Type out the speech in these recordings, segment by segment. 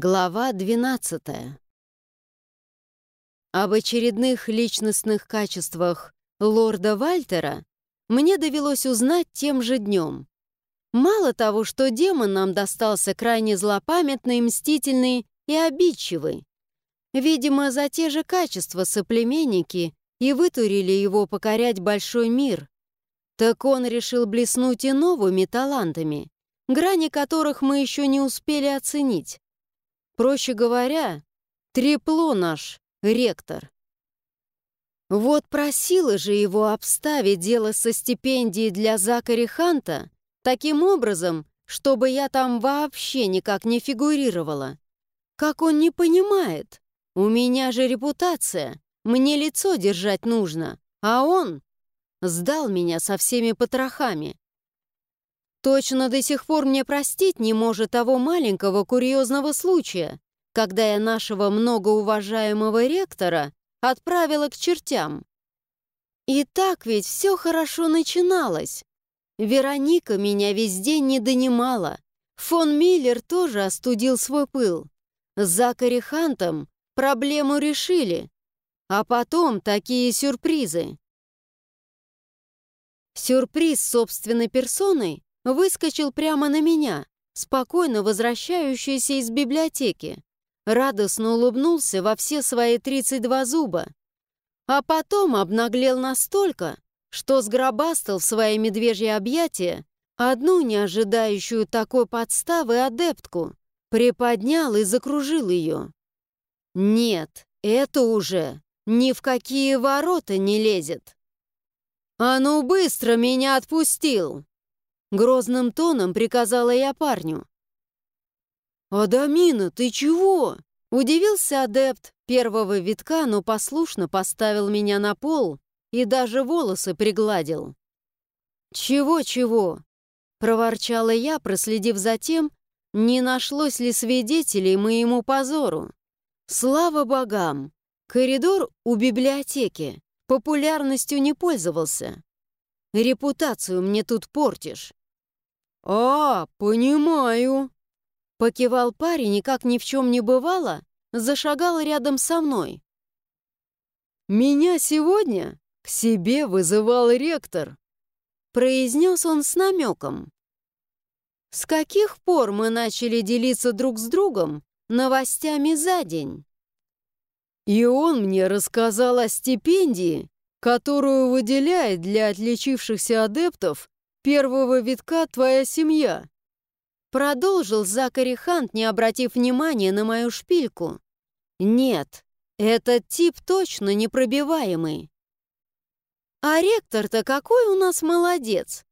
Глава 12 Об очередных личностных качествах лорда Вальтера мне довелось узнать тем же днем. Мало того, что демон нам достался крайне злопамятный, мстительный и обидчивый. Видимо, за те же качества соплеменники и вытурили его покорять большой мир. Так он решил блеснуть и новыми талантами, грани которых мы еще не успели оценить. Проще говоря, трепло наш ректор. Вот просила же его обставить дело со стипендией для Закари Ханта таким образом, чтобы я там вообще никак не фигурировала. Как он не понимает? У меня же репутация, мне лицо держать нужно, а он сдал меня со всеми потрохами. Точно до сих пор мне простить не может того маленького курьезного случая, когда я нашего многоуважаемого ректора отправила к чертям. И так ведь все хорошо начиналось. Вероника меня весь день не донимала. Фон Миллер тоже остудил свой пыл. С Закари Хантом проблему решили. А потом такие сюрпризы. Сюрприз собственной персоной выскочил прямо на меня, спокойно возвращающийся из библиотеки. Радостно улыбнулся во все свои 32 зуба. А потом обнаглел настолько, что сгробастал в свои медвежьи объятия одну не ожидающую такой подставы адептку, приподнял и закружил ее. Нет, это уже ни в какие ворота не лезет. «А ну быстро меня отпустил!» Грозным тоном приказала я парню. «Адамина, ты чего?» Удивился адепт первого витка, но послушно поставил меня на пол и даже волосы пригладил. «Чего-чего?» — проворчала я, проследив за тем, не нашлось ли свидетелей моему позору. Слава богам! Коридор у библиотеки популярностью не пользовался. Репутацию мне тут портишь. «А, понимаю!» Покивал парень и, как ни в чем не бывало, зашагал рядом со мной. «Меня сегодня к себе вызывал ректор», произнес он с намеком. «С каких пор мы начали делиться друг с другом новостями за день?» И он мне рассказал о стипендии, которую выделяет для отличившихся адептов первого витка твоя семья. Продолжил Закари Хант, не обратив внимания на мою шпильку. Нет, этот тип точно непробиваемый. А ректор-то какой у нас молодец.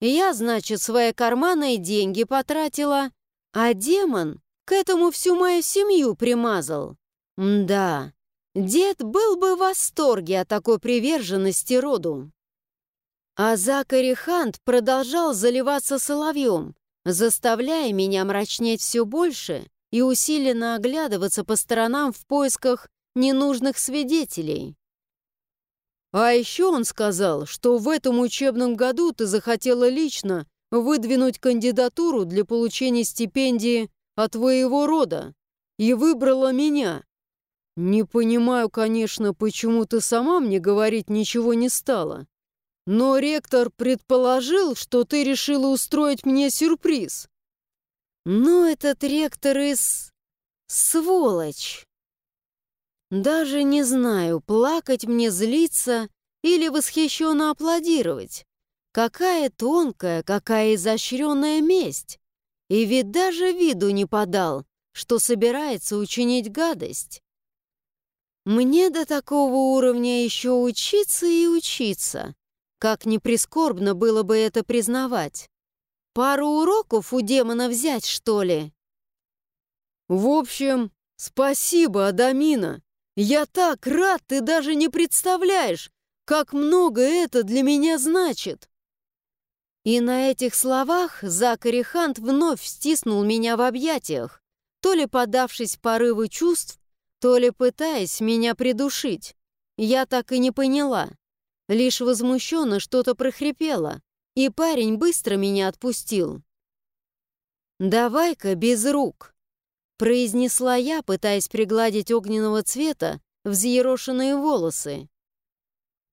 Я, значит, свои карманы и деньги потратила, а демон к этому всю мою семью примазал. Да, дед был бы в восторге от такой приверженности роду. А Закари Хант продолжал заливаться соловьем, заставляя меня мрачнеть все больше и усиленно оглядываться по сторонам в поисках ненужных свидетелей. А еще он сказал, что в этом учебном году ты захотела лично выдвинуть кандидатуру для получения стипендии от твоего рода и выбрала меня. Не понимаю, конечно, почему ты сама мне говорить ничего не стала. Но ректор предположил, что ты решила устроить мне сюрприз. Но этот ректор из... сволочь. Даже не знаю, плакать мне, злиться или восхищенно аплодировать. Какая тонкая, какая изощренная месть. И ведь даже виду не подал, что собирается учинить гадость. Мне до такого уровня еще учиться и учиться. Как ни прискорбно было бы это признавать. Пару уроков у демона взять, что ли? В общем, спасибо, Адамина. Я так рад, ты даже не представляешь, как много это для меня значит. И на этих словах Закари Хант вновь стиснул меня в объятиях, то ли подавшись порыву чувств, то ли пытаясь меня придушить. Я так и не поняла. Лишь возмущенно что-то прохрипело, и парень быстро меня отпустил. «Давай-ка без рук», — произнесла я, пытаясь пригладить огненного цвета взъерошенные волосы.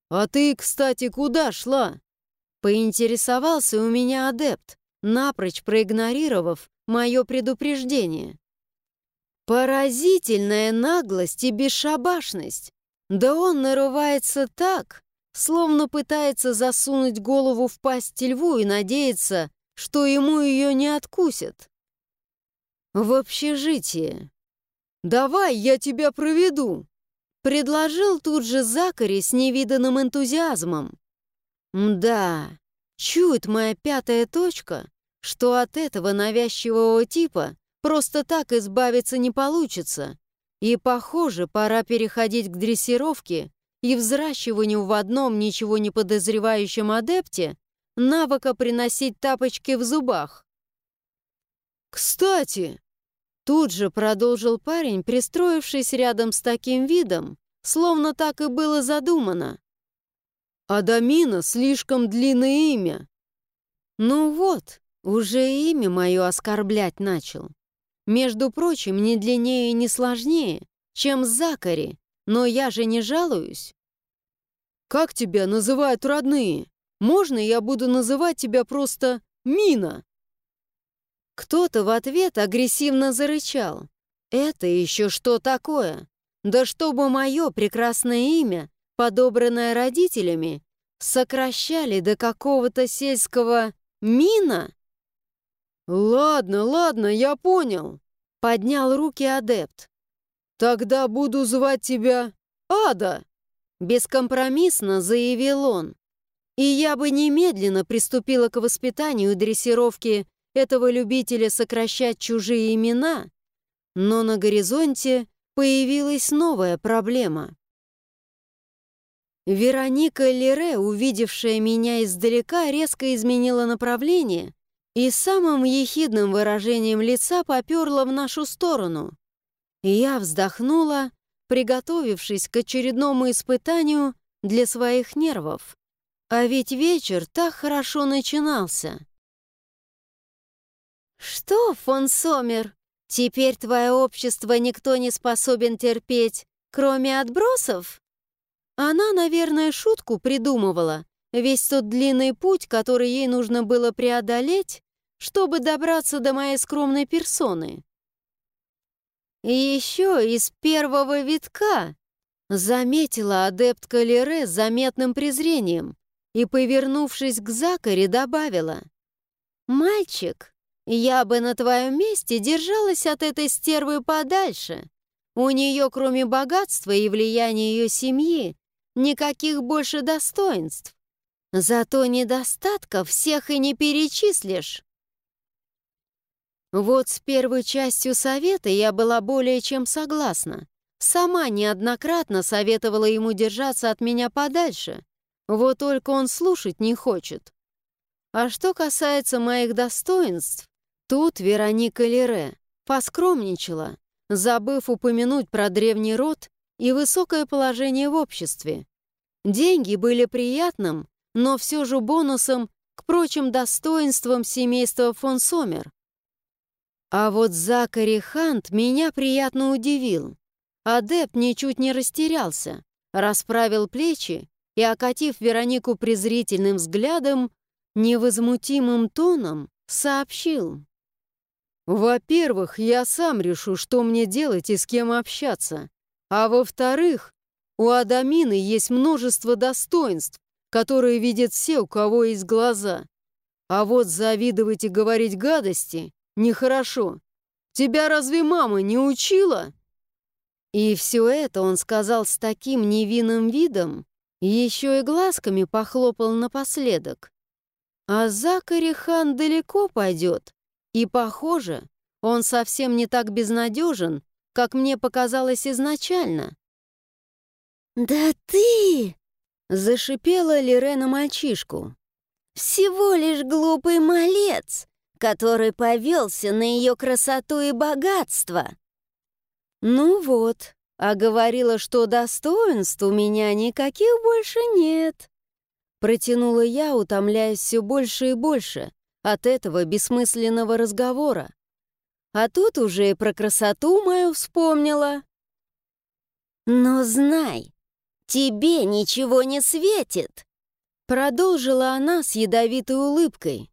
«А ты, кстати, куда шла?» Поинтересовался у меня адепт, напрочь проигнорировав мое предупреждение. Поразительная наглость и бесшабашность. Да он нарывается так, словно пытается засунуть голову в пасть льву и надеется, что ему ее не откусят. В общежитие. «Давай, я тебя проведу!» Предложил тут же Закари с невиданным энтузиазмом. Да, чует моя пятая точка, что от этого навязчивого типа просто так избавиться не получится. И, похоже, пора переходить к дрессировке и взращиванию в одном ничего не подозревающем адепте навыка приносить тапочки в зубах. «Кстати!» Тут же продолжил парень, пристроившись рядом с таким видом, словно так и было задумано. Адамина слишком длинное имя. Ну вот, уже имя мое оскорблять начал. Между прочим, не длиннее и не сложнее, чем Закари, но я же не жалуюсь. Как тебя называют родные? Можно я буду называть тебя просто Мина? Кто-то в ответ агрессивно зарычал. Это еще что такое? Да чтобы мое прекрасное имя подобранное родителями, сокращали до какого-то сельского «мина»? «Ладно, ладно, я понял», — поднял руки адепт. «Тогда буду звать тебя Ада», — бескомпромиссно заявил он. И я бы немедленно приступила к воспитанию и дрессировке этого любителя сокращать чужие имена, но на горизонте появилась новая проблема. Вероника Лере, увидевшая меня издалека, резко изменила направление и самым ехидным выражением лица поперла в нашу сторону. Я вздохнула, приготовившись к очередному испытанию для своих нервов. А ведь вечер так хорошо начинался. «Что, фон Сомер, теперь твое общество никто не способен терпеть, кроме отбросов?» Она, наверное, шутку придумывала. Весь тот длинный путь, который ей нужно было преодолеть, чтобы добраться до моей скромной персоны. И еще из первого витка заметила адептка Лере с заметным презрением и, повернувшись к Закаре, добавила. «Мальчик, я бы на твоем месте держалась от этой стервы подальше. У нее, кроме богатства и влияния ее семьи, никаких больше достоинств. Зато недостатков всех и не перечислишь. Вот с первой частью совета я была более чем согласна. Сама неоднократно советовала ему держаться от меня подальше. Вот только он слушать не хочет. А что касается моих достоинств, тут Вероника Лере поскромничала, забыв упомянуть про древний род и высокое положение в обществе. Деньги были приятным, но все же бонусом к прочим достоинствам семейства фон Сомер. А вот Закари Хант меня приятно удивил. Адепт ничуть не растерялся, расправил плечи и, окатив Веронику презрительным взглядом, невозмутимым тоном сообщил. «Во-первых, я сам решу, что мне делать и с кем общаться. А во-вторых, у Адамины есть множество достоинств, которые видят все, у кого есть глаза. А вот завидовать и говорить гадости нехорошо. Тебя разве мама не учила? И все это он сказал с таким невинным видом, еще и глазками похлопал напоследок. А Закари хан далеко пойдет, и, похоже, он совсем не так безнадежен, как мне показалось изначально. «Да ты!» — зашипела Лирена мальчишку. «Всего лишь глупый малец, который повелся на ее красоту и богатство». «Ну вот, а говорила, что достоинств у меня никаких больше нет». Протянула я, утомляясь все больше и больше от этого бессмысленного разговора. А тут уже и про красоту мою вспомнила. «Но знай, тебе ничего не светит!» Продолжила она с ядовитой улыбкой.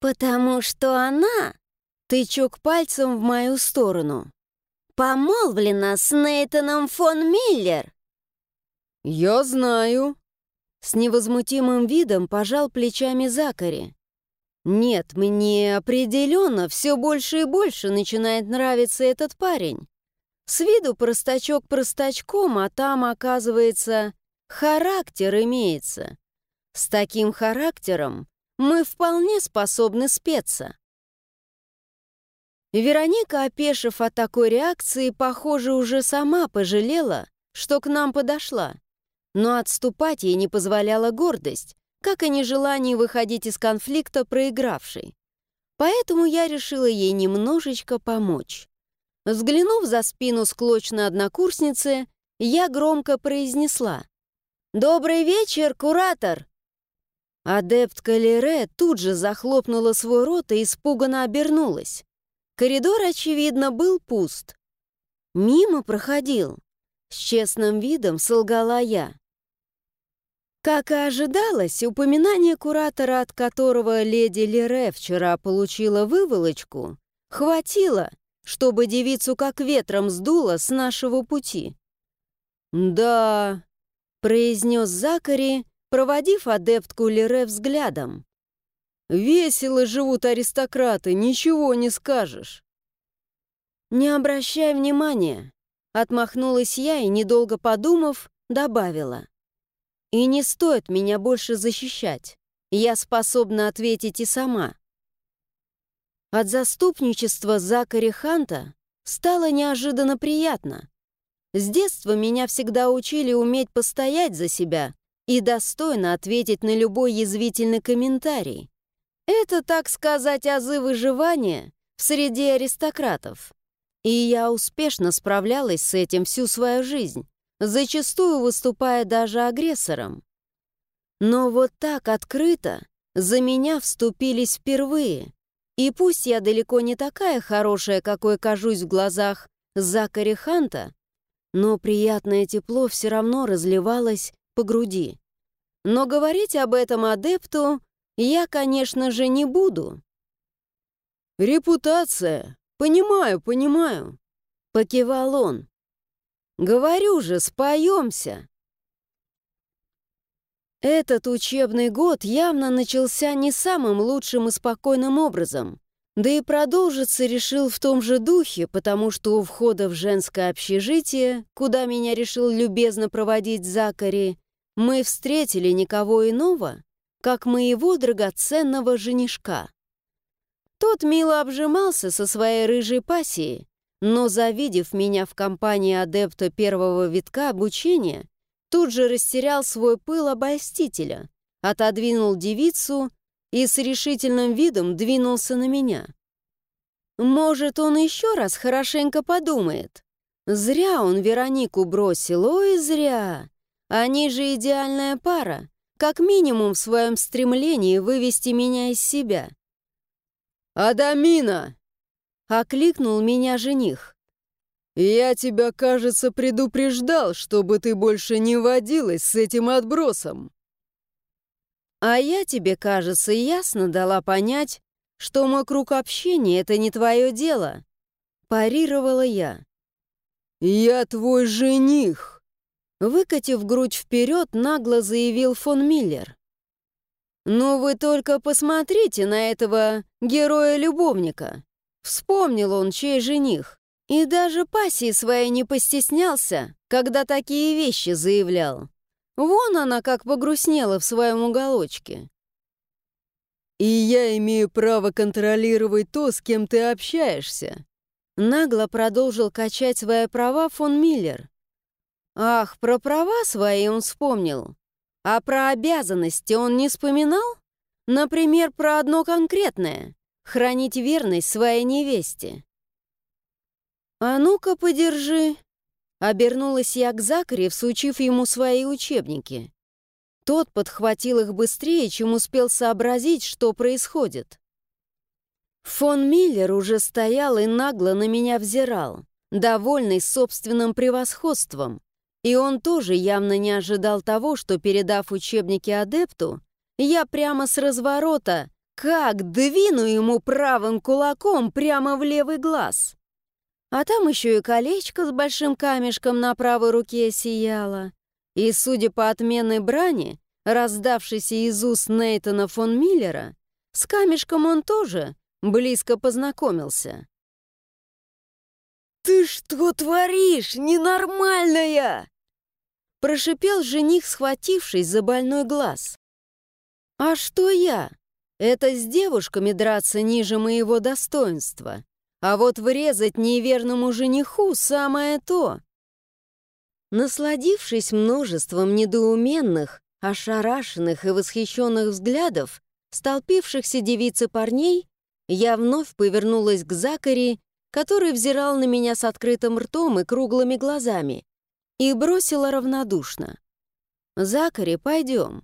«Потому что она...» Тычок пальцем в мою сторону. «Помолвлена с Нейтаном фон Миллер!» «Я знаю!» С невозмутимым видом пожал плечами Закари. «Нет, мне определенно все больше и больше начинает нравиться этот парень. С виду простачок простачком, а там, оказывается, характер имеется. С таким характером мы вполне способны спеться. Вероника, опешив от такой реакции, похоже, уже сама пожалела, что к нам подошла. Но отступать ей не позволяла гордость, как и нежелание выходить из конфликта проигравшей. Поэтому я решила ей немножечко помочь. Взглянув за спину склочной однокурсницы, я громко произнесла «Добрый вечер, куратор!» Адепт Калере тут же захлопнула свой рот и испуганно обернулась. Коридор, очевидно, был пуст. Мимо проходил. С честным видом солгала я. Как и ожидалось, упоминание куратора, от которого леди Лере вчера получила выволочку, хватило, чтобы девицу как ветром сдуло с нашего пути. «Да», — произнес Закари, проводив адептку Лере взглядом. «Весело живут аристократы, ничего не скажешь». «Не обращай внимания», — отмахнулась я и, недолго подумав, добавила. «И не стоит меня больше защищать. Я способна ответить и сама». От заступничества Закари Ханта стало неожиданно приятно. С детства меня всегда учили уметь постоять за себя и достойно ответить на любой язвительный комментарий. Это, так сказать, азы выживания в среде аристократов. И я успешно справлялась с этим всю свою жизнь, зачастую выступая даже агрессором. Но вот так открыто за меня вступились впервые — и пусть я далеко не такая хорошая, какой кажусь в глазах Закари Ханта, но приятное тепло все равно разливалось по груди. Но говорить об этом адепту я, конечно же, не буду. «Репутация. Понимаю, понимаю», — покивал он. «Говорю же, споемся». Этот учебный год явно начался не самым лучшим и спокойным образом, да и продолжиться решил в том же духе, потому что у входа в женское общежитие, куда меня решил любезно проводить Закари, мы встретили никого иного, как моего драгоценного женишка. Тот мило обжимался со своей рыжей пассией, но, завидев меня в компании адепта первого витка обучения, тут же растерял свой пыл обольстителя, отодвинул девицу и с решительным видом двинулся на меня. Может, он еще раз хорошенько подумает. Зря он Веронику бросил, ой, зря. Они же идеальная пара, как минимум в своем стремлении вывести меня из себя. «Адамина!» — окликнул меня жених. «Я тебя, кажется, предупреждал, чтобы ты больше не водилась с этим отбросом». «А я тебе, кажется, ясно дала понять, что мой круг общения — это не твое дело», — парировала я. «Я твой жених», — выкатив грудь вперед, нагло заявил фон Миллер. «Ну вы только посмотрите на этого героя-любовника. Вспомнил он, чей жених. И даже пассии своей не постеснялся, когда такие вещи заявлял. Вон она как погрустнела в своем уголочке. «И я имею право контролировать то, с кем ты общаешься», нагло продолжил качать свои права фон Миллер. Ах, про права свои он вспомнил. А про обязанности он не вспоминал? Например, про одно конкретное — хранить верность своей невесте. «А ну-ка, подержи!» Обернулась я к Закаре, всучив ему свои учебники. Тот подхватил их быстрее, чем успел сообразить, что происходит. Фон Миллер уже стоял и нагло на меня взирал, довольный собственным превосходством. И он тоже явно не ожидал того, что, передав учебники адепту, я прямо с разворота как двину ему правым кулаком прямо в левый глаз. А там еще и колечко с большим камешком на правой руке сияло. И, судя по отменной брани, раздавшейся из уст Нейтана фон Миллера, с камешком он тоже близко познакомился. «Ты что творишь, ненормальная?» Прошипел жених, схватившись за больной глаз. «А что я? Это с девушками драться ниже моего достоинства. А вот врезать неверному жениху самое то». Насладившись множеством недоуменных, ошарашенных и восхищенных взглядов, столпившихся девиц и парней, я вновь повернулась к Закари, который взирал на меня с открытым ртом и круглыми глазами, и бросила равнодушно. «Закари, пойдем».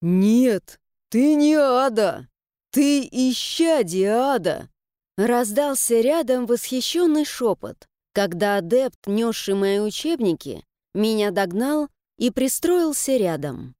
«Нет, ты не ада! Ты исчадие ада!» Раздался рядом восхищенный шепот, когда адепт, несший мои учебники, меня догнал и пристроился рядом.